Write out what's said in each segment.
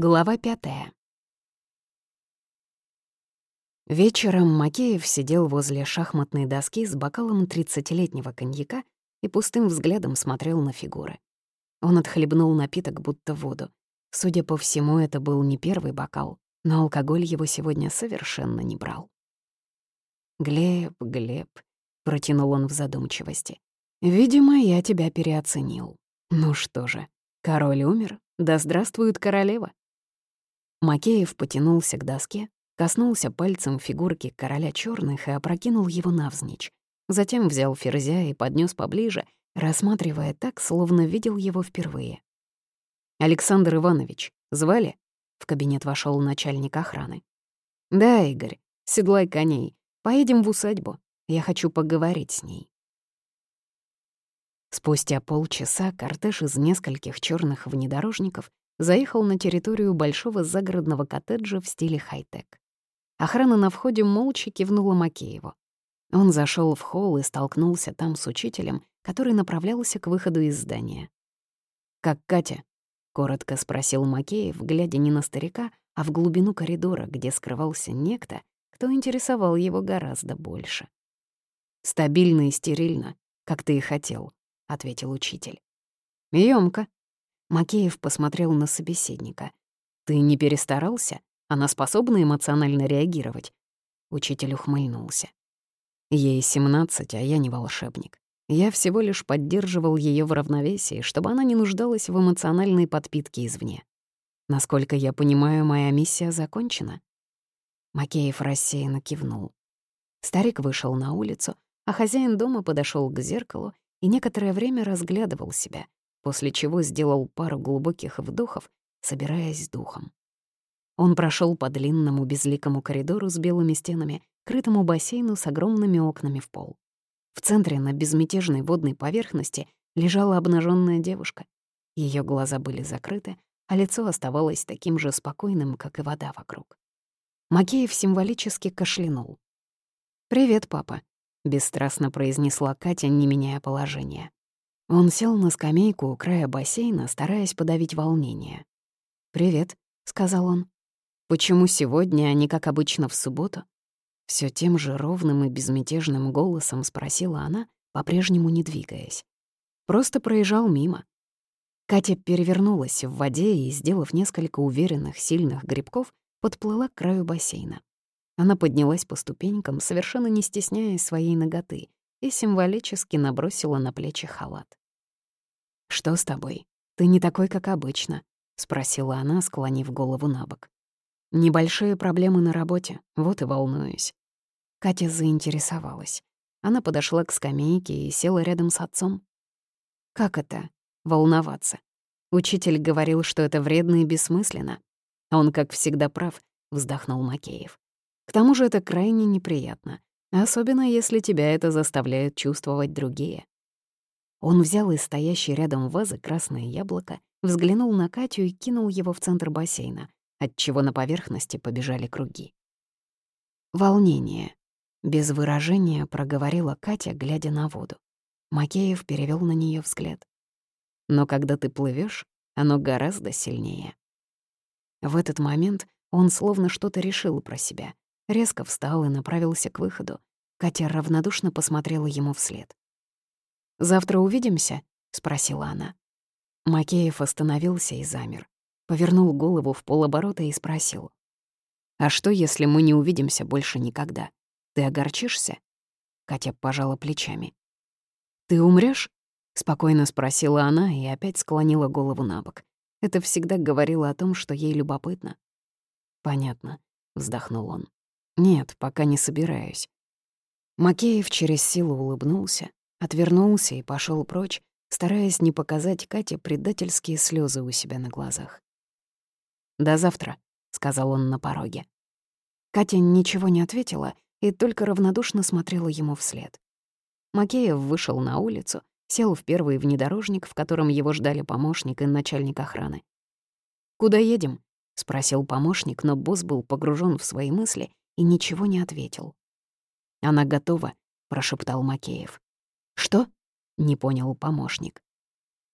Глава пятая. Вечером Макеев сидел возле шахматной доски с бокалом 30-летнего коньяка и пустым взглядом смотрел на фигуры. Он отхлебнул напиток, будто воду. Судя по всему, это был не первый бокал, но алкоголь его сегодня совершенно не брал. «Глеб, Глеб», — протянул он в задумчивости, — «видимо, я тебя переоценил. Ну что же, король умер, да здравствует королева». Макеев потянулся к доске, коснулся пальцем фигурки короля черных и опрокинул его навзничь. Затем взял ферзя и поднес поближе, рассматривая так, словно видел его впервые. «Александр Иванович, звали?» В кабинет вошел начальник охраны. «Да, Игорь, седлай коней. Поедем в усадьбу. Я хочу поговорить с ней». Спустя полчаса кортеж из нескольких черных внедорожников заехал на территорию большого загородного коттеджа в стиле хай-тек. Охрана на входе молча кивнула Макееву. Он зашел в холл и столкнулся там с учителем, который направлялся к выходу из здания. «Как Катя?» — коротко спросил Макеев, глядя не на старика, а в глубину коридора, где скрывался некто, кто интересовал его гораздо больше. «Стабильно и стерильно, как ты и хотел», — ответил учитель. «Ёмко». Макеев посмотрел на собеседника. «Ты не перестарался?» Она способна эмоционально реагировать?» Учитель ухмыльнулся. Ей 17, а я не волшебник. Я всего лишь поддерживал ее в равновесии, чтобы она не нуждалась в эмоциональной подпитке извне. Насколько я понимаю, моя миссия закончена. Макеев рассеянно кивнул. Старик вышел на улицу, а хозяин дома подошел к зеркалу и некоторое время разглядывал себя, после чего сделал пару глубоких вдохов, собираясь с духом. Он прошел по длинному безликому коридору с белыми стенами, крытому бассейну с огромными окнами в пол. В центре на безмятежной водной поверхности лежала обнаженная девушка. Ее глаза были закрыты, а лицо оставалось таким же спокойным, как и вода вокруг. Макеев символически кашлянул. «Привет, папа», — бесстрастно произнесла Катя, не меняя положения. Он сел на скамейку у края бассейна, стараясь подавить волнение. «Привет», — сказал он. Почему сегодня, а не как обычно в субботу? Все тем же ровным и безмятежным голосом спросила она, по-прежнему не двигаясь. Просто проезжал мимо. Катя перевернулась в воде и, сделав несколько уверенных, сильных грибков, подплыла к краю бассейна. Она поднялась по ступенькам, совершенно не стесняясь своей ноготы, и символически набросила на плечи халат. «Что с тобой? Ты не такой, как обычно», — спросила она, склонив голову на бок. Небольшие проблемы на работе, вот и волнуюсь. Катя заинтересовалась. Она подошла к скамейке и села рядом с отцом. Как это — волноваться? Учитель говорил, что это вредно и бессмысленно. Он, как всегда, прав, — вздохнул Макеев. К тому же это крайне неприятно, особенно если тебя это заставляют чувствовать другие. Он взял из стоящей рядом вазы красное яблоко, взглянул на Катю и кинул его в центр бассейна, отчего на поверхности побежали круги. «Волнение», — без выражения проговорила Катя, глядя на воду. Макеев перевел на нее взгляд. «Но когда ты плывешь, оно гораздо сильнее». В этот момент он словно что-то решил про себя, резко встал и направился к выходу. Катя равнодушно посмотрела ему вслед. «Завтра увидимся?» — спросила она. Макеев остановился и замер повернул голову в полоборота и спросил. «А что, если мы не увидимся больше никогда? Ты огорчишься?» Катя пожала плечами. «Ты умрёшь?» — спокойно спросила она и опять склонила голову на бок. Это всегда говорило о том, что ей любопытно. «Понятно», — вздохнул он. «Нет, пока не собираюсь». Макеев через силу улыбнулся, отвернулся и пошел прочь, стараясь не показать Кате предательские слезы у себя на глазах. «До завтра», — сказал он на пороге. Катя ничего не ответила и только равнодушно смотрела ему вслед. Макеев вышел на улицу, сел в первый внедорожник, в котором его ждали помощник и начальник охраны. «Куда едем?» — спросил помощник, но босс был погружен в свои мысли и ничего не ответил. «Она готова», — прошептал Макеев. «Что?» — не понял помощник.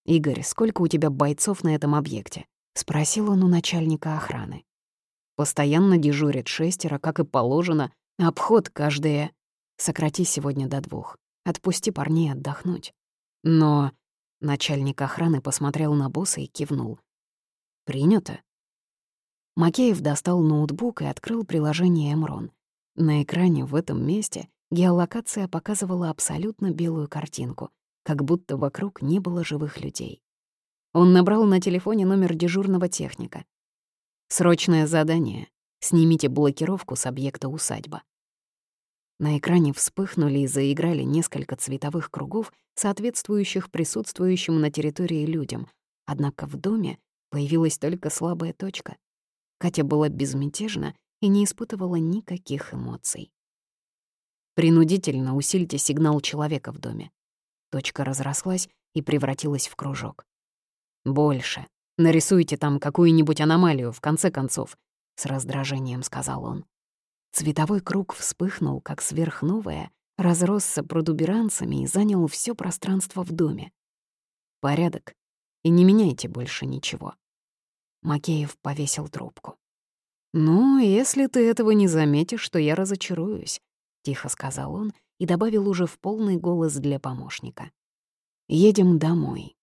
«Игорь, сколько у тебя бойцов на этом объекте? — спросил он у начальника охраны. «Постоянно дежурит шестеро, как и положено. Обход каждое. Сократи сегодня до двух. Отпусти парней отдохнуть». Но начальник охраны посмотрел на босса и кивнул. «Принято». Макеев достал ноутбук и открыл приложение «Эмрон». На экране в этом месте геолокация показывала абсолютно белую картинку, как будто вокруг не было живых людей. Он набрал на телефоне номер дежурного техника. «Срочное задание. Снимите блокировку с объекта усадьба». На экране вспыхнули и заиграли несколько цветовых кругов, соответствующих присутствующим на территории людям, однако в доме появилась только слабая точка. Катя была безмятежна и не испытывала никаких эмоций. Принудительно усильте сигнал человека в доме. Точка разрослась и превратилась в кружок. «Больше. Нарисуйте там какую-нибудь аномалию, в конце концов», — с раздражением сказал он. Цветовой круг вспыхнул, как сверхновая, разросся продуберанцами и занял все пространство в доме. «Порядок. И не меняйте больше ничего». Макеев повесил трубку. «Ну, если ты этого не заметишь, то я разочаруюсь», — тихо сказал он и добавил уже в полный голос для помощника. «Едем домой».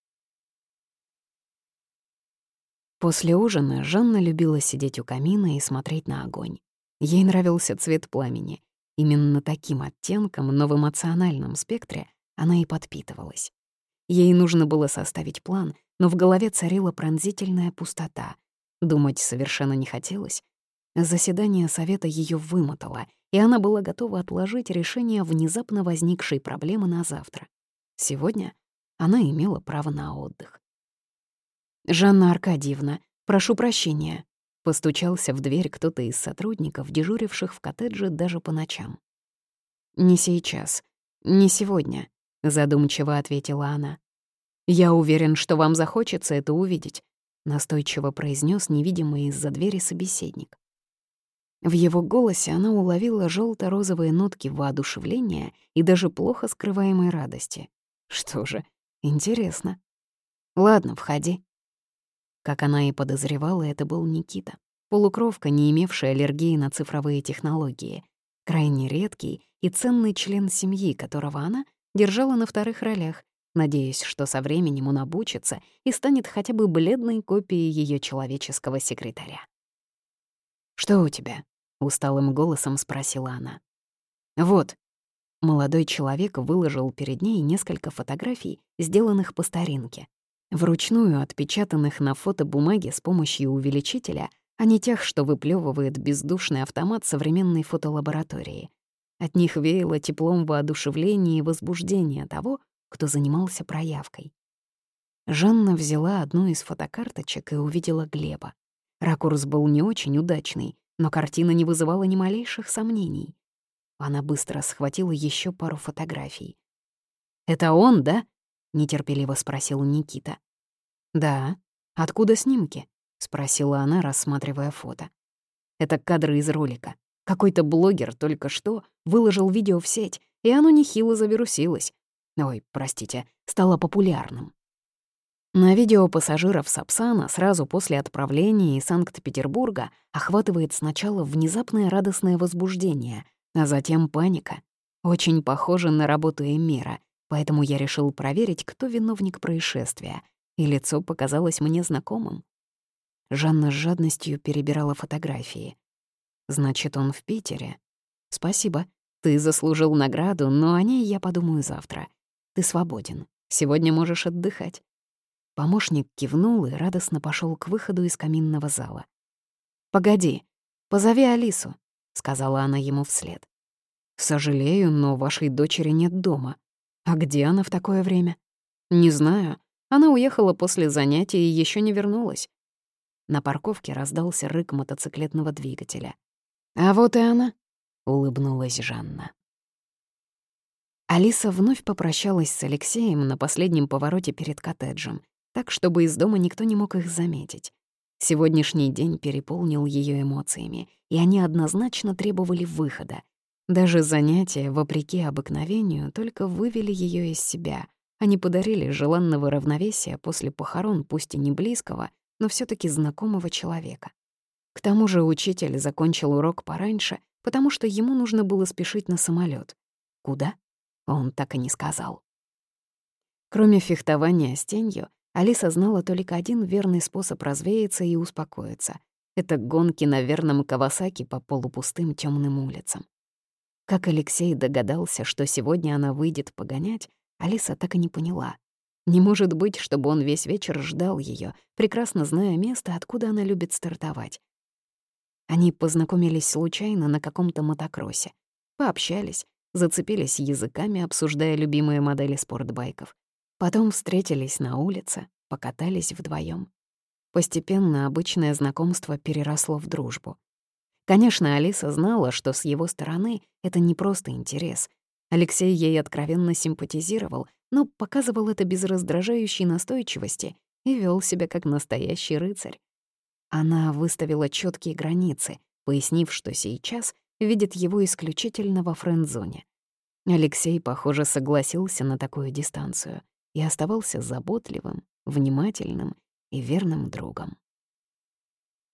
После ужина Жанна любила сидеть у камина и смотреть на огонь. Ей нравился цвет пламени. Именно таким оттенком, но в эмоциональном спектре, она и подпитывалась. Ей нужно было составить план, но в голове царила пронзительная пустота. Думать совершенно не хотелось. Заседание совета ее вымотало, и она была готова отложить решение внезапно возникшей проблемы на завтра. Сегодня она имела право на отдых. «Жанна Аркадьевна, прошу прощения», Постучался в дверь кто-то из сотрудников, дежуривших в коттедже даже по ночам. «Не сейчас, не сегодня», — задумчиво ответила она. «Я уверен, что вам захочется это увидеть», — настойчиво произнес невидимый из-за двери собеседник. В его голосе она уловила желто розовые нотки воодушевления и даже плохо скрываемой радости. Что же, интересно. «Ладно, входи», как она и подозревала, это был Никита. Полукровка, не имевшая аллергии на цифровые технологии. Крайне редкий и ценный член семьи, которого она держала на вторых ролях, надеясь, что со временем он обучится и станет хотя бы бледной копией ее человеческого секретаря. «Что у тебя?» — усталым голосом спросила она. «Вот». Молодой человек выложил перед ней несколько фотографий, сделанных по старинке, вручную отпечатанных на фотобумаге с помощью увеличителя, а не тех, что выплевывает бездушный автомат современной фотолаборатории. От них веяло теплом воодушевления и возбуждения того, кто занимался проявкой. Жанна взяла одну из фотокарточек и увидела Глеба. Ракурс был не очень удачный, но картина не вызывала ни малейших сомнений. Она быстро схватила еще пару фотографий. «Это он, да?» — нетерпеливо спросил Никита. «Да. Откуда снимки?» — спросила она, рассматривая фото. «Это кадры из ролика. Какой-то блогер только что выложил видео в сеть, и оно нехило завирусилось. Ой, простите, стало популярным». На видео пассажиров Сапсана сразу после отправления из Санкт-Петербурга охватывает сначала внезапное радостное возбуждение, а затем паника. Очень похоже на работу Эмира — поэтому я решил проверить, кто виновник происшествия, и лицо показалось мне знакомым. Жанна с жадностью перебирала фотографии. «Значит, он в Питере. Спасибо. Ты заслужил награду, но о ней я подумаю завтра. Ты свободен. Сегодня можешь отдыхать». Помощник кивнул и радостно пошел к выходу из каминного зала. «Погоди, позови Алису», — сказала она ему вслед. «Сожалею, но вашей дочери нет дома», а где она в такое время? Не знаю. Она уехала после занятий и еще не вернулась. На парковке раздался рык мотоциклетного двигателя. «А вот и она», — улыбнулась Жанна. Алиса вновь попрощалась с Алексеем на последнем повороте перед коттеджем, так, чтобы из дома никто не мог их заметить. Сегодняшний день переполнил ее эмоциями, и они однозначно требовали выхода. Даже занятия, вопреки обыкновению, только вывели ее из себя. Они подарили желанного равновесия после похорон, пусть и не близкого, но все таки знакомого человека. К тому же учитель закончил урок пораньше, потому что ему нужно было спешить на самолет. Куда? Он так и не сказал. Кроме фехтования с тенью, Алиса знала только один верный способ развеяться и успокоиться. Это гонки на верном Кавасаки по полупустым темным улицам. Как Алексей догадался, что сегодня она выйдет погонять, Алиса так и не поняла. Не может быть, чтобы он весь вечер ждал ее, прекрасно зная место, откуда она любит стартовать. Они познакомились случайно на каком-то мотокроссе, пообщались, зацепились языками, обсуждая любимые модели спортбайков. Потом встретились на улице, покатались вдвоем. Постепенно обычное знакомство переросло в дружбу. Конечно, Алиса знала, что с его стороны это не просто интерес. Алексей ей откровенно симпатизировал, но показывал это без раздражающей настойчивости и вел себя как настоящий рыцарь. Она выставила четкие границы, пояснив, что сейчас видит его исключительно во френд-зоне. Алексей, похоже, согласился на такую дистанцию и оставался заботливым, внимательным и верным другом.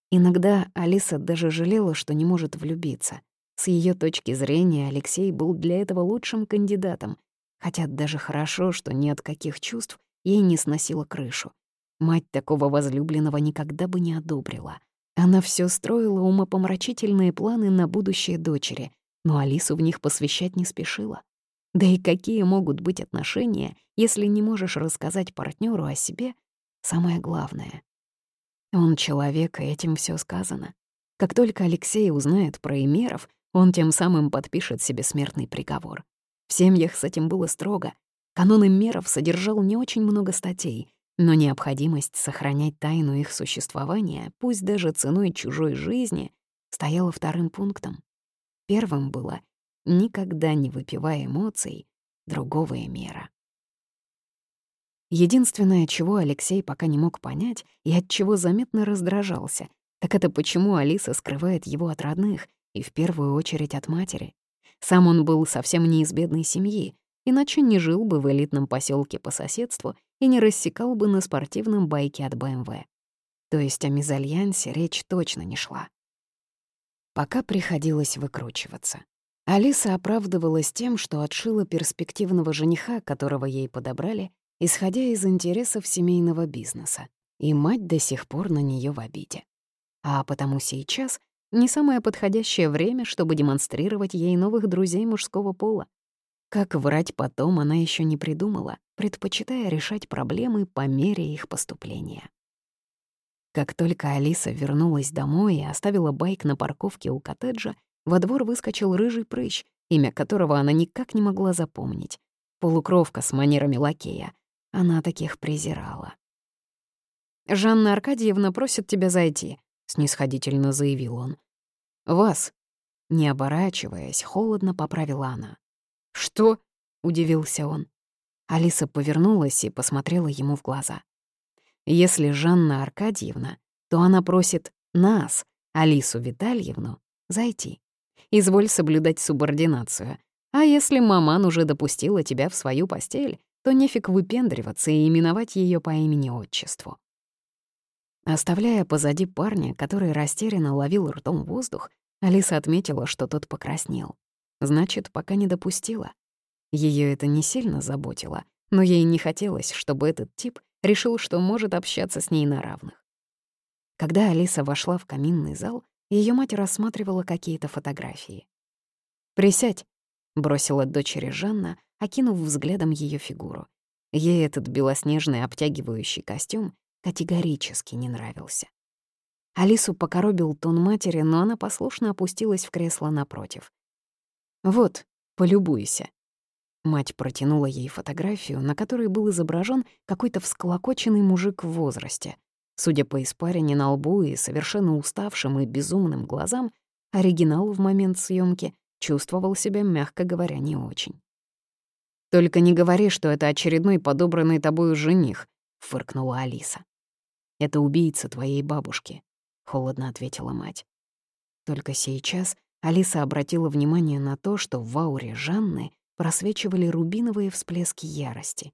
Иногда Алиса даже жалела, что не может влюбиться. С ее точки зрения Алексей был для этого лучшим кандидатом, хотя даже хорошо, что ни от каких чувств ей не сносило крышу. Мать такого возлюбленного никогда бы не одобрила. Она все строила умопомрачительные планы на будущее дочери, но Алису в них посвящать не спешила. Да и какие могут быть отношения, если не можешь рассказать партнеру о себе самое главное? Он человек, и этим все сказано. Как только Алексей узнает про Эмеров, он тем самым подпишет себе смертный приговор. В семьях с этим было строго. Канон Эмеров содержал не очень много статей, но необходимость сохранять тайну их существования, пусть даже ценой чужой жизни, стояла вторым пунктом. Первым было «никогда не выпивая эмоций другого мира». Единственное, чего Алексей пока не мог понять и от чего заметно раздражался, так это почему Алиса скрывает его от родных и в первую очередь от матери. Сам он был совсем не из бедной семьи, иначе не жил бы в элитном поселке по соседству и не рассекал бы на спортивном байке от БМВ. То есть о мезальянсе речь точно не шла. Пока приходилось выкручиваться. Алиса оправдывалась тем, что отшила перспективного жениха, которого ей подобрали, исходя из интересов семейного бизнеса, и мать до сих пор на нее в обиде. А потому сейчас не самое подходящее время, чтобы демонстрировать ей новых друзей мужского пола. Как врать потом, она еще не придумала, предпочитая решать проблемы по мере их поступления. Как только Алиса вернулась домой и оставила байк на парковке у коттеджа, во двор выскочил рыжий прыщ, имя которого она никак не могла запомнить. Полукровка с манерами лакея. Она таких презирала. «Жанна Аркадьевна просит тебя зайти», — снисходительно заявил он. «Вас», — не оборачиваясь, холодно поправила она. «Что?» — удивился он. Алиса повернулась и посмотрела ему в глаза. «Если Жанна Аркадьевна, то она просит нас, Алису Витальевну, зайти. Изволь соблюдать субординацию. А если маман уже допустила тебя в свою постель, то нефиг выпендриваться и именовать ее по имени-отчеству». Оставляя позади парня, который растерянно ловил ртом воздух, Алиса отметила, что тот покраснел. Значит, пока не допустила. Ее это не сильно заботило, но ей не хотелось, чтобы этот тип решил, что может общаться с ней на равных. Когда Алиса вошла в каминный зал, ее мать рассматривала какие-то фотографии. «Присядь», — бросила дочери Жанна, окинув взглядом ее фигуру. Ей этот белоснежный обтягивающий костюм категорически не нравился. Алису покоробил тон матери, но она послушно опустилась в кресло напротив. «Вот, полюбуйся». Мать протянула ей фотографию, на которой был изображен какой-то всколокоченный мужик в возрасте. Судя по испарине на лбу и совершенно уставшим и безумным глазам, оригинал в момент съемки чувствовал себя, мягко говоря, не очень. «Только не говори, что это очередной подобранный тобою жених», — фыркнула Алиса. «Это убийца твоей бабушки», — холодно ответила мать. Только сейчас Алиса обратила внимание на то, что в ауре Жанны просвечивали рубиновые всплески ярости.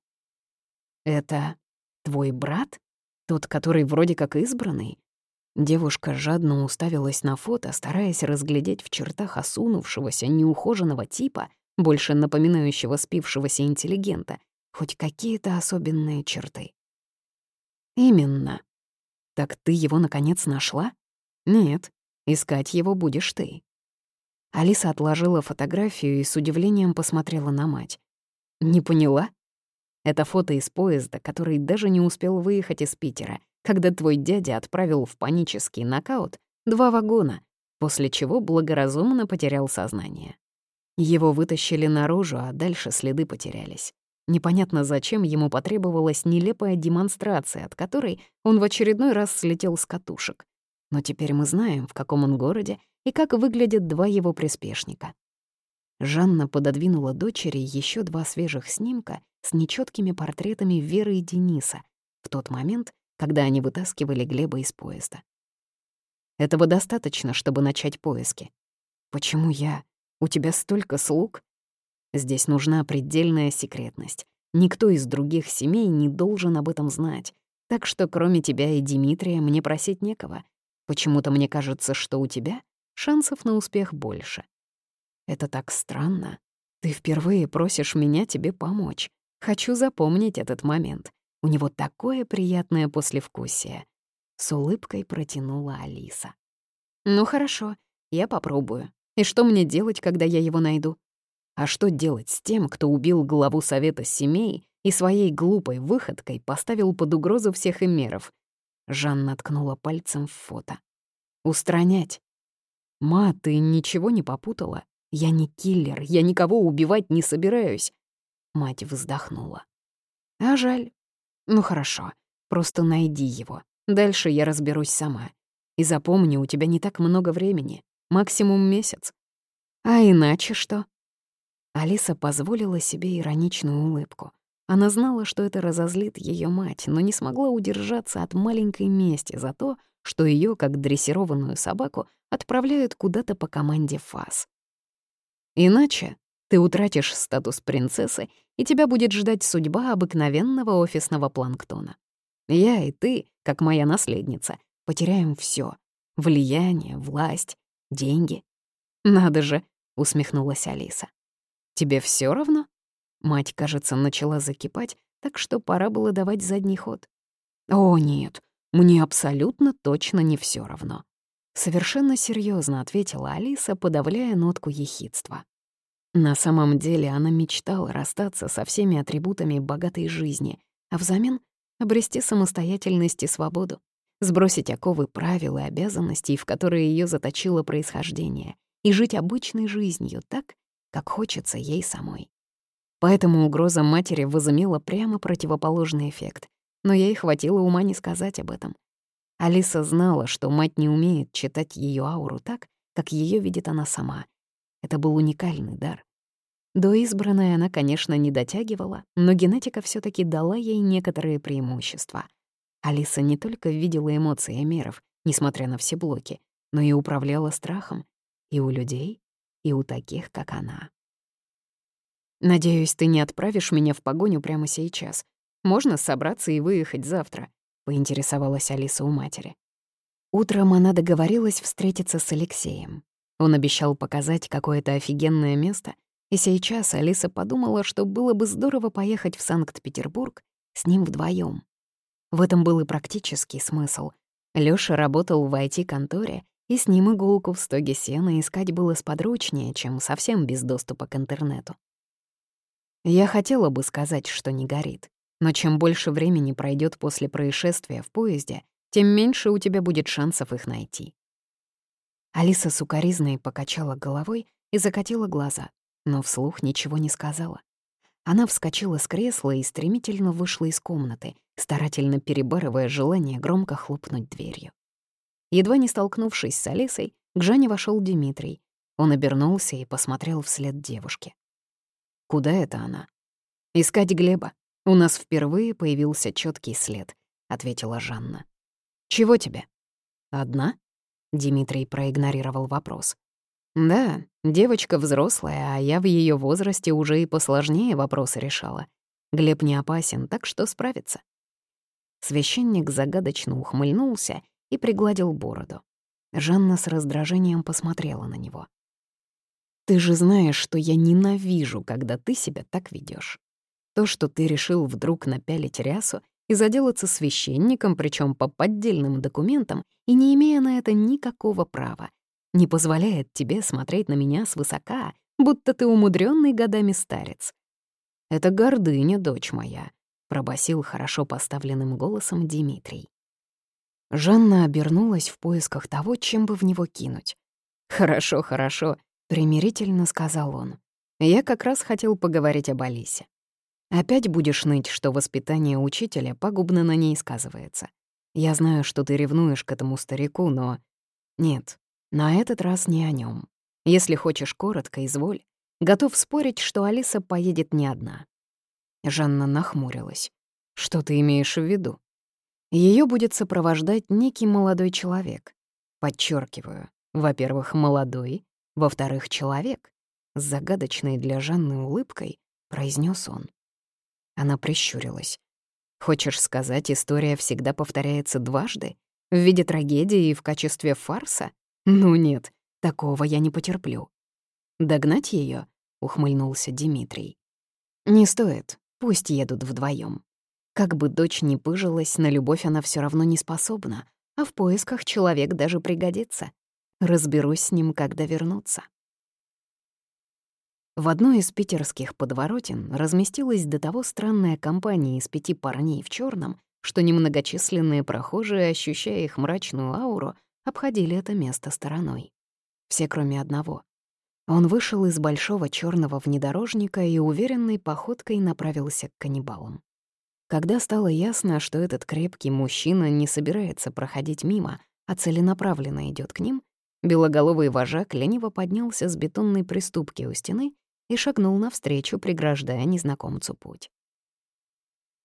«Это твой брат?» Тот, который вроде как избранный? Девушка жадно уставилась на фото, стараясь разглядеть в чертах осунувшегося, неухоженного типа, больше напоминающего спившегося интеллигента, хоть какие-то особенные черты. «Именно. Так ты его, наконец, нашла?» «Нет, искать его будешь ты». Алиса отложила фотографию и с удивлением посмотрела на мать. «Не поняла?» Это фото из поезда, который даже не успел выехать из Питера, когда твой дядя отправил в панический нокаут два вагона, после чего благоразумно потерял сознание. Его вытащили наружу, а дальше следы потерялись. Непонятно, зачем ему потребовалась нелепая демонстрация, от которой он в очередной раз слетел с катушек. Но теперь мы знаем, в каком он городе и как выглядят два его приспешника. Жанна пододвинула дочери еще два свежих снимка с нечеткими портретами Веры и Дениса в тот момент, когда они вытаскивали Глеба из поезда. Этого достаточно, чтобы начать поиски. Почему я? У тебя столько слуг? Здесь нужна предельная секретность. Никто из других семей не должен об этом знать. Так что кроме тебя и Дмитрия мне просить некого. Почему-то мне кажется, что у тебя шансов на успех больше. Это так странно. Ты впервые просишь меня тебе помочь. Хочу запомнить этот момент. У него такое приятное послевкусие. С улыбкой протянула Алиса. Ну хорошо, я попробую. И что мне делать, когда я его найду? А что делать с тем, кто убил главу Совета семей и своей глупой выходкой поставил под угрозу всех эмеров? Жанна ткнула пальцем в фото. «Устранять». «Ма, ты ничего не попутала? Я не киллер, я никого убивать не собираюсь. Мать вздохнула. А жаль. Ну хорошо, просто найди его. Дальше я разберусь сама. И запомни, у тебя не так много времени, максимум месяц. А иначе что? Алиса позволила себе ироничную улыбку. Она знала, что это разозлит ее мать, но не смогла удержаться от маленькой мести за то, что ее, как дрессированную собаку, отправляют куда-то по команде ФАС. Иначе ты утратишь статус принцессы, и тебя будет ждать судьба обыкновенного офисного планктона. Я и ты, как моя наследница, потеряем все: влияние, власть, деньги. Надо же, усмехнулась Алиса. Тебе все равно? Мать, кажется, начала закипать, так что пора было давать задний ход. О, нет, мне абсолютно точно не все равно. Совершенно серьезно ответила Алиса, подавляя нотку ехидства. На самом деле она мечтала расстаться со всеми атрибутами богатой жизни, а взамен обрести самостоятельность и свободу, сбросить оковы правил и обязанностей, в которые ее заточило происхождение, и жить обычной жизнью так, как хочется ей самой. Поэтому угроза матери возымела прямо противоположный эффект, но ей хватило ума не сказать об этом. Алиса знала, что мать не умеет читать ее ауру так, как ее видит она сама. Это был уникальный дар. До избранной она, конечно, не дотягивала, но генетика все таки дала ей некоторые преимущества. Алиса не только видела эмоции Эмеров, несмотря на все блоки, но и управляла страхом и у людей, и у таких, как она. «Надеюсь, ты не отправишь меня в погоню прямо сейчас. Можно собраться и выехать завтра», — поинтересовалась Алиса у матери. Утром она договорилась встретиться с Алексеем. Он обещал показать какое-то офигенное место, и сейчас Алиса подумала, что было бы здорово поехать в Санкт-Петербург с ним вдвоем. В этом был и практический смысл. Лёша работал в IT-конторе, и с ним иголку в стоге сена искать было сподручнее, чем совсем без доступа к интернету. Я хотела бы сказать, что не горит. Но чем больше времени пройдет после происшествия в поезде, тем меньше у тебя будет шансов их найти. Алиса сукоризной покачала головой и закатила глаза, но вслух ничего не сказала. Она вскочила с кресла и стремительно вышла из комнаты, старательно перебарывая желание громко хлопнуть дверью. Едва не столкнувшись с Алисой, к Жане вошел Дмитрий. Он обернулся и посмотрел вслед девушке. «Куда это она?» «Искать Глеба. «У нас впервые появился четкий след», — ответила Жанна. «Чего тебе?» «Одна?» — Дмитрий проигнорировал вопрос. «Да, девочка взрослая, а я в ее возрасте уже и посложнее вопросы решала. Глеб не опасен, так что справится». Священник загадочно ухмыльнулся и пригладил бороду. Жанна с раздражением посмотрела на него. «Ты же знаешь, что я ненавижу, когда ты себя так ведешь. То, что ты решил вдруг напялить рясу и заделаться священником, причем по поддельным документам, и не имея на это никакого права, не позволяет тебе смотреть на меня свысока, будто ты умудренный годами старец. Это гордыня, дочь моя, пробасил хорошо поставленным голосом Дмитрий. Жанна обернулась в поисках того, чем бы в него кинуть. «Хорошо, хорошо», — примирительно сказал он. «Я как раз хотел поговорить об Алисе. Опять будешь ныть, что воспитание учителя пагубно на ней сказывается. Я знаю, что ты ревнуешь к этому старику, но... Нет, на этот раз не о нем. Если хочешь коротко, изволь. Готов спорить, что Алиса поедет не одна. Жанна нахмурилась. Что ты имеешь в виду? Ее будет сопровождать некий молодой человек. Подчеркиваю, во-первых, молодой, во-вторых, человек. С загадочной для Жанны улыбкой произнес он. Она прищурилась. «Хочешь сказать, история всегда повторяется дважды? В виде трагедии и в качестве фарса? Ну нет, такого я не потерплю». «Догнать ее? ухмыльнулся Дмитрий. «Не стоит, пусть едут вдвоем. Как бы дочь ни пыжилась, на любовь она все равно не способна, а в поисках человек даже пригодится. Разберусь с ним, когда вернуться. В одной из питерских подворотен разместилась до того странная компания из пяти парней в черном, что немногочисленные прохожие, ощущая их мрачную ауру, обходили это место стороной. Все, кроме одного. Он вышел из большого черного внедорожника и уверенной походкой направился к каннибалам. Когда стало ясно, что этот крепкий мужчина не собирается проходить мимо, а целенаправленно идет к ним, белоголовый вожак лениво поднялся с бетонной приступки у стены и шагнул навстречу, преграждая незнакомцу путь.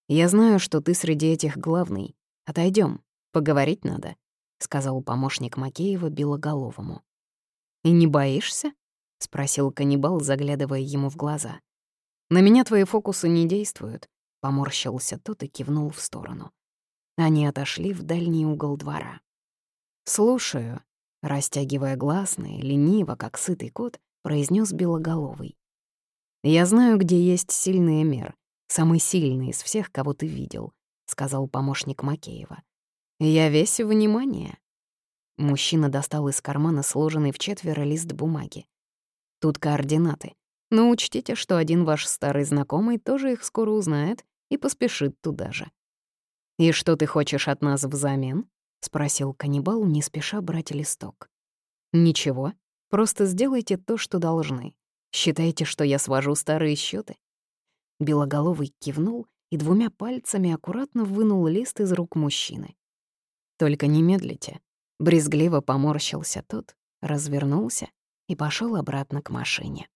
«Я знаю, что ты среди этих главный. Отойдем, поговорить надо», — сказал помощник Макеева Белоголовому. «И не боишься?» — спросил каннибал, заглядывая ему в глаза. «На меня твои фокусы не действуют», — поморщился тот и кивнул в сторону. Они отошли в дальний угол двора. «Слушаю», — растягивая гласные, лениво, как сытый кот, произнес Белоголовый. «Я знаю, где есть сильный мир, самый сильный из всех, кого ты видел», — сказал помощник Макеева. «Я весь внимание». Мужчина достал из кармана сложенный в четверо лист бумаги. «Тут координаты. Но учтите, что один ваш старый знакомый тоже их скоро узнает и поспешит туда же». «И что ты хочешь от нас взамен?» — спросил каннибал, не спеша брать листок. «Ничего, просто сделайте то, что должны. Считаете, что я свожу старые счеты? Белоголовый кивнул и двумя пальцами аккуратно вынул лист из рук мужчины. «Только не медлите». Брезгливо поморщился тот, развернулся и пошел обратно к машине.